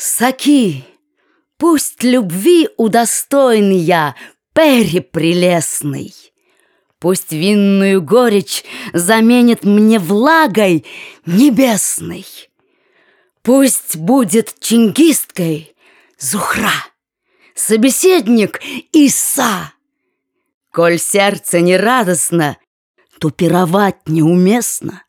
Саки, пусть любви удостоен я, Перри прелестный. Пусть винную горечь заменит мне влагой небесной. Пусть будет чингисткой Зухра, собеседник Иса. Коль сердце не радостно, то пировать неуместно.